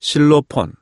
실로폰.